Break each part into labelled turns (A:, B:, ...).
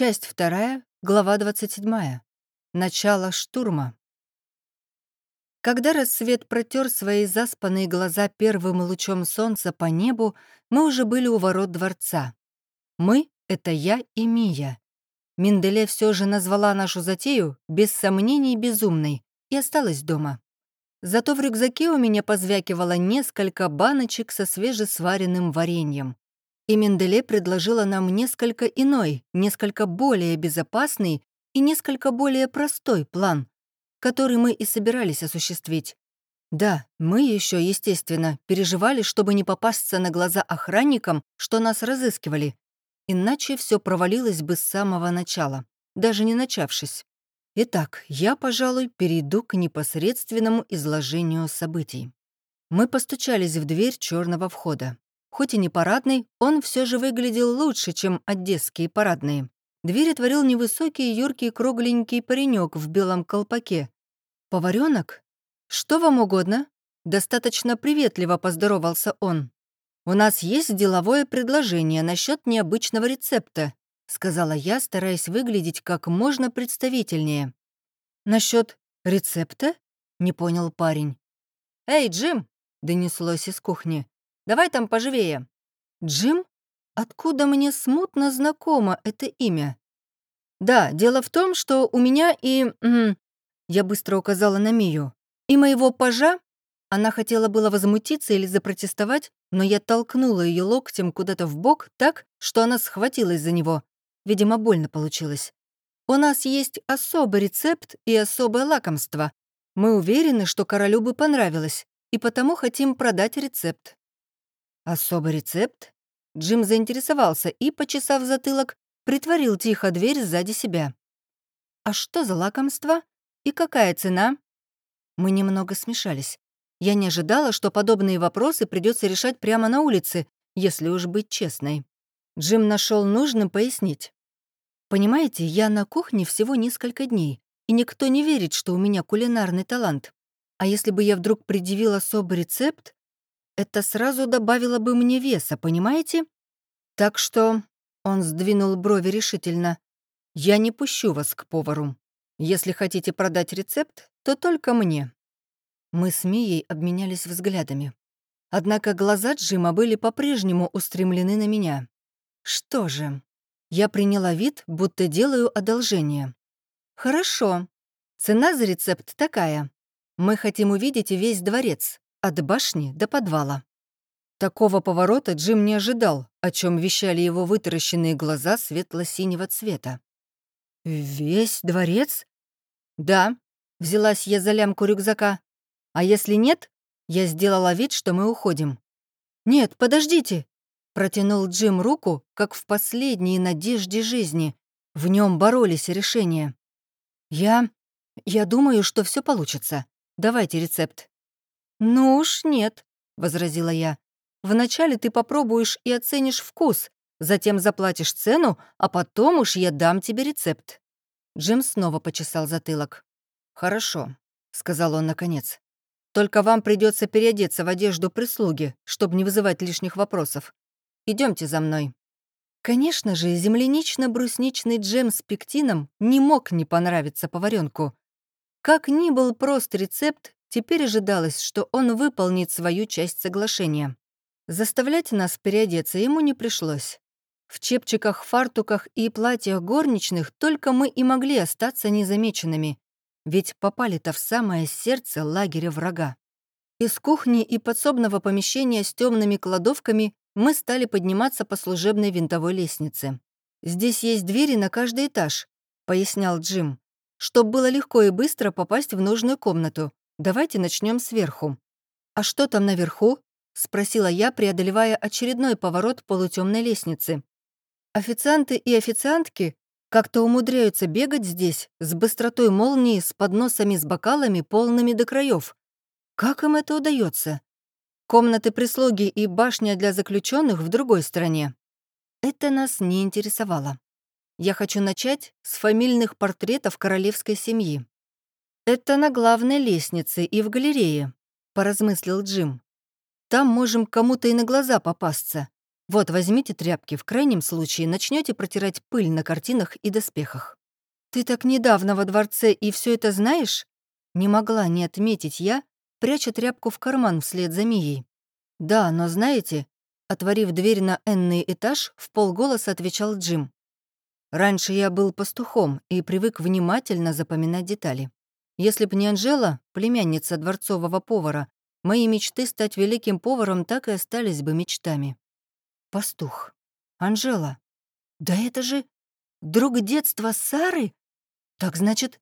A: Часть вторая, глава 27. Начало штурма. Когда рассвет протер свои заспанные глаза первым лучом солнца по небу, мы уже были у ворот дворца. Мы — это я и Мия. Менделе все же назвала нашу затею, без сомнений, безумной, и осталась дома. Зато в рюкзаке у меня позвякивало несколько баночек со свежесваренным вареньем. И Менделе предложила нам несколько иной, несколько более безопасный и несколько более простой план, который мы и собирались осуществить. Да, мы еще, естественно, переживали, чтобы не попасться на глаза охранникам, что нас разыскивали. Иначе все провалилось бы с самого начала, даже не начавшись. Итак, я, пожалуй, перейду к непосредственному изложению событий. Мы постучались в дверь черного входа. Хоть и не парадный, он все же выглядел лучше, чем одесские парадные. Дверь отворил невысокий, юркий, кругленький паренек в белом колпаке. «Поваренок? Что вам угодно?» Достаточно приветливо поздоровался он. «У нас есть деловое предложение насчет необычного рецепта. — сказала я, стараясь выглядеть как можно представительнее. Насчет рецепта?» — не понял парень. «Эй, Джим!» — донеслось из кухни. «Давай там поживее». «Джим? Откуда мне смутно знакомо это имя?» «Да, дело в том, что у меня и...» Я быстро указала на Мию. «И моего пажа она хотела было возмутиться или запротестовать, но я толкнула ее локтем куда-то в бок так, что она схватилась за него. Видимо, больно получилось. У нас есть особый рецепт и особое лакомство. Мы уверены, что королю бы понравилось, и потому хотим продать рецепт». «Особый рецепт?» Джим заинтересовался и, почесав затылок, притворил тихо дверь сзади себя. «А что за лакомство? И какая цена?» Мы немного смешались. Я не ожидала, что подобные вопросы придется решать прямо на улице, если уж быть честной. Джим нашел нужным пояснить. Понимаете, я на кухне всего несколько дней, и никто не верит, что у меня кулинарный талант. А если бы я вдруг предъявил особый рецепт, это сразу добавило бы мне веса, понимаете? Так что он сдвинул брови решительно. Я не пущу вас к повару. Если хотите продать рецепт, то только мне. Мы с Мией обменялись взглядами. Однако глаза Джима были по-прежнему устремлены на меня. Что же, я приняла вид, будто делаю одолжение. «Хорошо. Цена за рецепт такая. Мы хотим увидеть весь дворец, от башни до подвала». Такого поворота Джим не ожидал, о чем вещали его вытаращенные глаза светло-синего цвета. «Весь дворец?» «Да», — взялась я за лямку рюкзака. «А если нет?» Я сделала вид, что мы уходим. «Нет, подождите!» Протянул Джим руку, как в последней надежде жизни. В нем боролись решения. «Я... я думаю, что все получится. Давайте рецепт». «Ну уж нет», — возразила я. «Вначале ты попробуешь и оценишь вкус, затем заплатишь цену, а потом уж я дам тебе рецепт». Джим снова почесал затылок. «Хорошо», — сказал он наконец. «Только вам придется переодеться в одежду прислуги, чтобы не вызывать лишних вопросов. Идемте за мной». Конечно же, землянично-брусничный джем с пектином не мог не понравиться поваренку. Как ни был прост рецепт, теперь ожидалось, что он выполнит свою часть соглашения. Заставлять нас переодеться ему не пришлось. В чепчиках, фартуках и платьях горничных только мы и могли остаться незамеченными, ведь попали-то в самое сердце лагеря врага. Из кухни и подсобного помещения с темными кладовками мы стали подниматься по служебной винтовой лестнице. «Здесь есть двери на каждый этаж», — пояснял Джим. «Чтобы было легко и быстро попасть в нужную комнату. Давайте начнем сверху». «А что там наверху?» — спросила я, преодолевая очередной поворот полутемной лестницы. Официанты и официантки как-то умудряются бегать здесь с быстротой молнии с подносами с бокалами, полными до краев. Как им это удается? Комнаты прислуги и башня для заключенных в другой стороне. Это нас не интересовало. Я хочу начать с фамильных портретов королевской семьи. Это на главной лестнице и в галерее, поразмыслил Джим. Там можем кому-то и на глаза попасться. Вот, возьмите тряпки, в крайнем случае начнете протирать пыль на картинах и доспехах. Ты так недавно во дворце и все это знаешь? Не могла не отметить я, пряча тряпку в карман вслед за Мией. Да, но знаете, отворив дверь на энный этаж, в полголоса отвечал Джим. Раньше я был пастухом и привык внимательно запоминать детали. Если б не Анжела, племянница дворцового повара, мои мечты стать великим поваром так и остались бы мечтами. Пастух. Анжела. Да это же друг детства Сары? Так значит,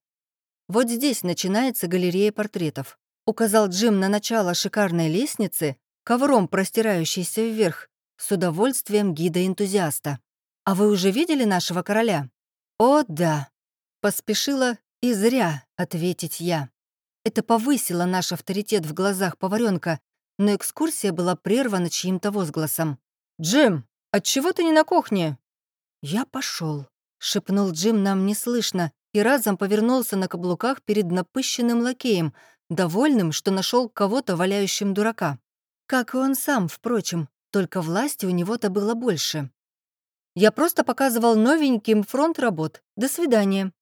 A: вот здесь начинается галерея портретов. Указал Джим на начало шикарной лестницы, ковром простирающейся вверх, с удовольствием гида-энтузиаста. «А вы уже видели нашего короля?» «О, да!» — поспешила и зря ответить я. Это повысило наш авторитет в глазах поваренка, но экскурсия была прервана чьим-то возгласом. «Джим, отчего ты не на кухне?» «Я пошел, шепнул Джим нам неслышно и разом повернулся на каблуках перед напыщенным лакеем, довольным, что нашел кого-то валяющим дурака. Как и он сам, впрочем, только власти у него-то было больше. Я просто показывал новеньким фронт работ. До свидания».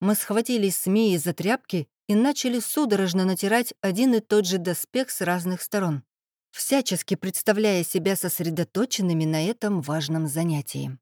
A: Мы схватились с Мией за тряпки и начали судорожно натирать один и тот же доспех с разных сторон, всячески представляя себя сосредоточенными на этом важном занятии.